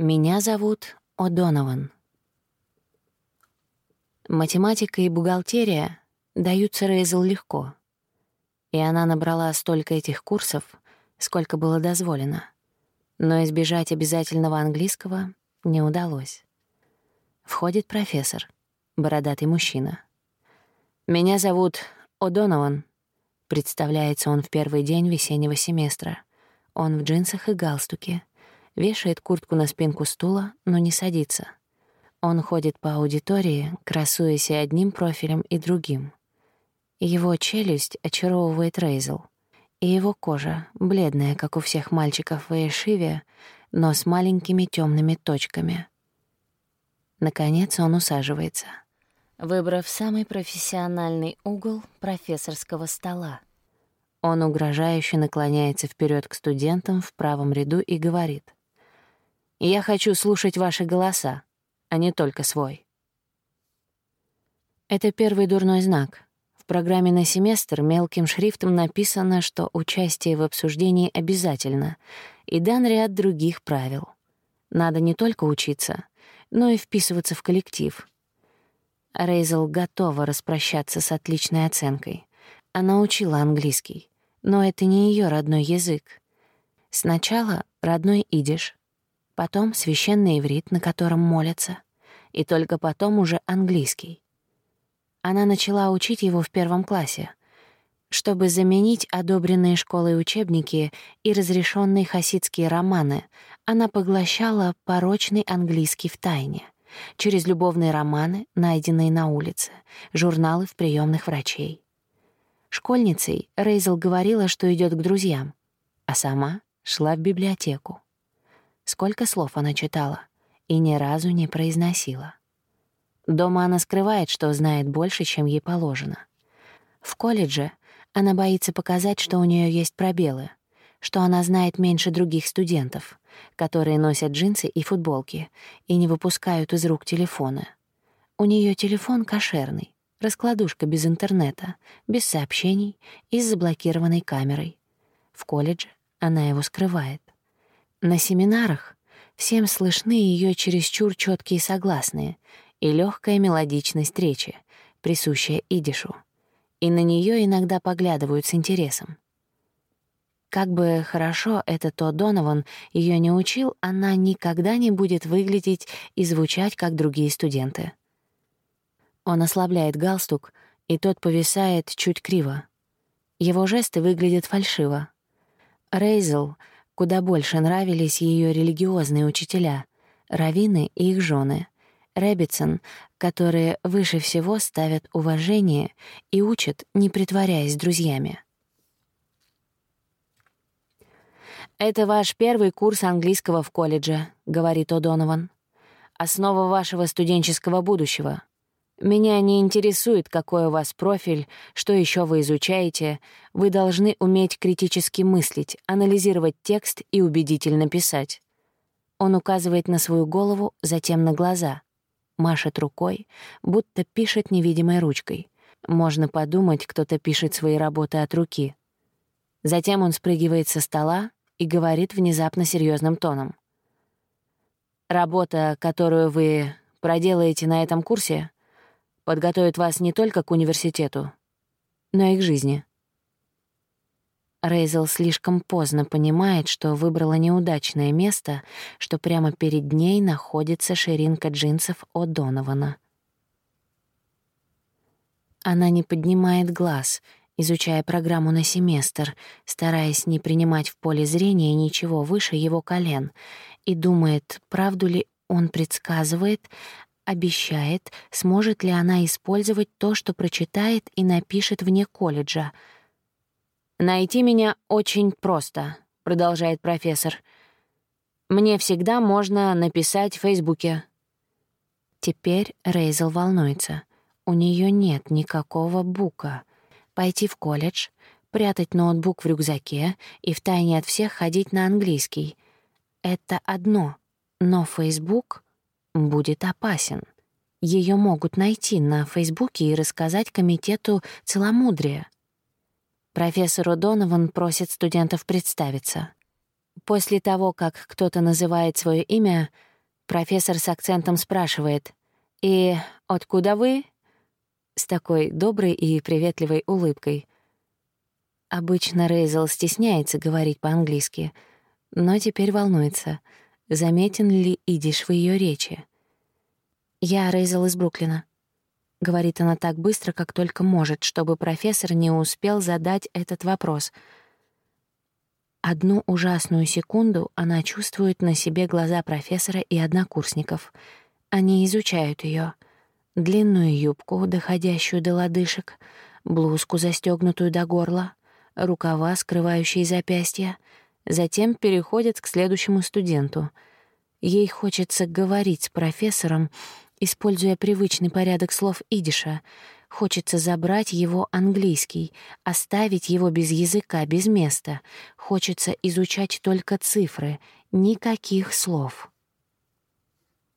Меня зовут О'Донован. Математика и бухгалтерия даются Рейзел легко. И она набрала столько этих курсов, сколько было дозволено. Но избежать обязательного английского не удалось. Входит профессор, бородатый мужчина. «Меня зовут О'Донован», — представляется он в первый день весеннего семестра. Он в джинсах и галстуке, вешает куртку на спинку стула, но не садится. Он ходит по аудитории, красуясь и одним профилем, и другим. Его челюсть очаровывает Рейзел, и его кожа, бледная, как у всех мальчиков в Эшиве, но с маленькими темными точками. Наконец он усаживается, выбрав самый профессиональный угол профессорского стола. Он угрожающе наклоняется вперед к студентам в правом ряду и говорит — я хочу слушать ваши голоса, а не только свой. Это первый дурной знак. В программе на семестр мелким шрифтом написано, что участие в обсуждении обязательно, и дан ряд других правил. Надо не только учиться, но и вписываться в коллектив. Рейзел готова распрощаться с отличной оценкой. Она учила английский, но это не ее родной язык. Сначала родной идиш, потом священный иврит, на котором молятся, и только потом уже английский. Она начала учить его в первом классе, чтобы заменить одобренные школой учебники и разрешенные хасидские романы, она поглощала порочный английский в тайне через любовные романы, найденные на улице, журналы в приемных врачей. Школьницей Рейзел говорила, что идет к друзьям, а сама шла в библиотеку. Сколько слов она читала и ни разу не произносила. Дома она скрывает, что знает больше, чем ей положено. В колледже она боится показать, что у нее есть пробелы, что она знает меньше других студентов, которые носят джинсы и футболки и не выпускают из рук телефоны. У нее телефон кошерный, раскладушка без интернета, без сообщений и с заблокированной камерой. В колледже она его скрывает. На семинарах всем слышны ее чересчур четкие согласные и легкая мелодичность речи, присущая идишу, и на нее иногда поглядывают с интересом. Как бы хорошо этот Донован ее не учил, она никогда не будет выглядеть и звучать, как другие студенты. Он ослабляет галстук, и тот повисает чуть криво. Его жесты выглядят фальшиво. Рейзел — Куда больше нравились ее религиозные учителя, раввины и их жены, Рэббитсон, которые выше всего ставят уважение и учат, не притворяясь друзьями. «Это ваш первый курс английского в колледже», — говорит О'Донован. «Основа вашего студенческого будущего. Меня не интересует, какой у вас профиль, что еще вы изучаете. Вы должны уметь критически мыслить, анализировать текст и убедительно писать. Он указывает на свою голову, затем на глаза. Машет рукой, будто пишет невидимой ручкой. Можно подумать, кто-то пишет свои работы от руки. Затем он спрыгивает со стола и говорит внезапно серьезным тоном. «Работа, которую вы проделаете на этом курсе, подготовит вас не только к университету, но и к жизни. Рейзел слишком поздно понимает, что выбрала неудачное место, что прямо перед ней находится ширинка джинсов О'Донована. Она не поднимает глаз, изучая программу на семестр, стараясь не принимать в поле зрения ничего выше его колен, и думает, правду ли он предсказывает, обещает, сможет ли она использовать то, что прочитает и напишет вне колледжа. «Найти меня очень просто», — продолжает профессор. «Мне всегда можно написать в Фейсбуке». Теперь Рейзел волнуется. У нее нет никакого бука. Пойти в колледж, прятать ноутбук в рюкзаке и втайне от всех ходить на английский — это одно, но Фейсбук — будет опасен. Ее могут найти на Фейсбуке и рассказать комитету целомудрия. Профессор О'Донован просит студентов представиться. После того, как кто-то называет свое имя, Профессор с акцентом спрашивает. «И откуда вы?» С такой доброй и приветливой улыбкой. Обычно Рейзел стесняется говорить по-английски, но теперь волнуется, заметен ли идиш в ее речи. «Я Рейзел из Бруклина», — говорит она так быстро, как только может, чтобы профессор не успел задать этот вопрос. Одну ужасную секунду она чувствует на себе глаза профессора и однокурсников. Они изучают ее: Длинную юбку, доходящую до лодыжек, блузку, застегнутую до горла, рукава, скрывающие запястья. Затем переходят к следующему студенту. Ей хочется говорить с профессором, Используя привычный порядок слов идиша, хочется забрать его английский, оставить его без языка, без места. Хочется изучать только цифры, никаких слов.